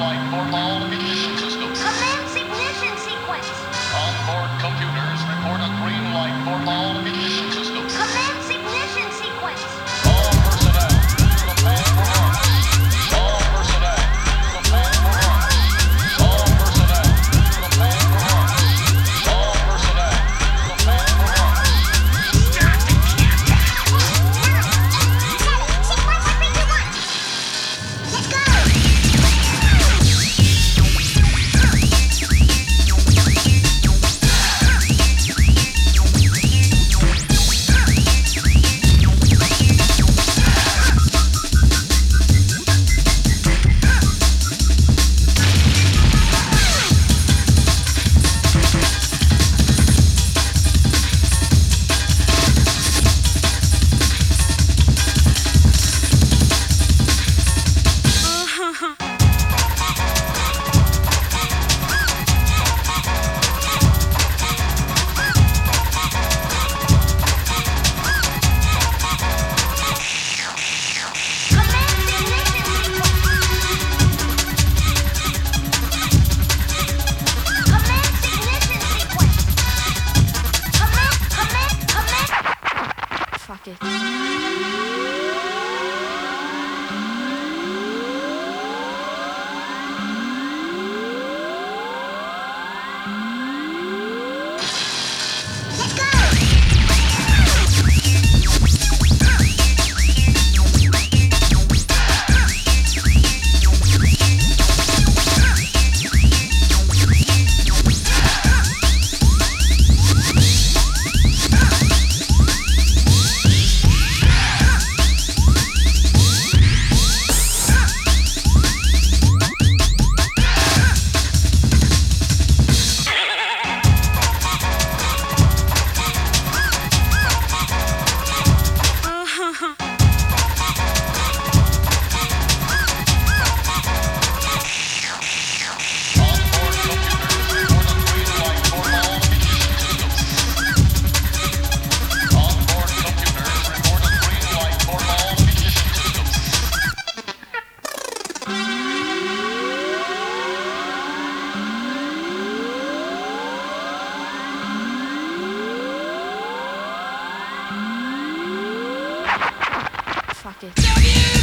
for all ignition systems. Fuck it. It.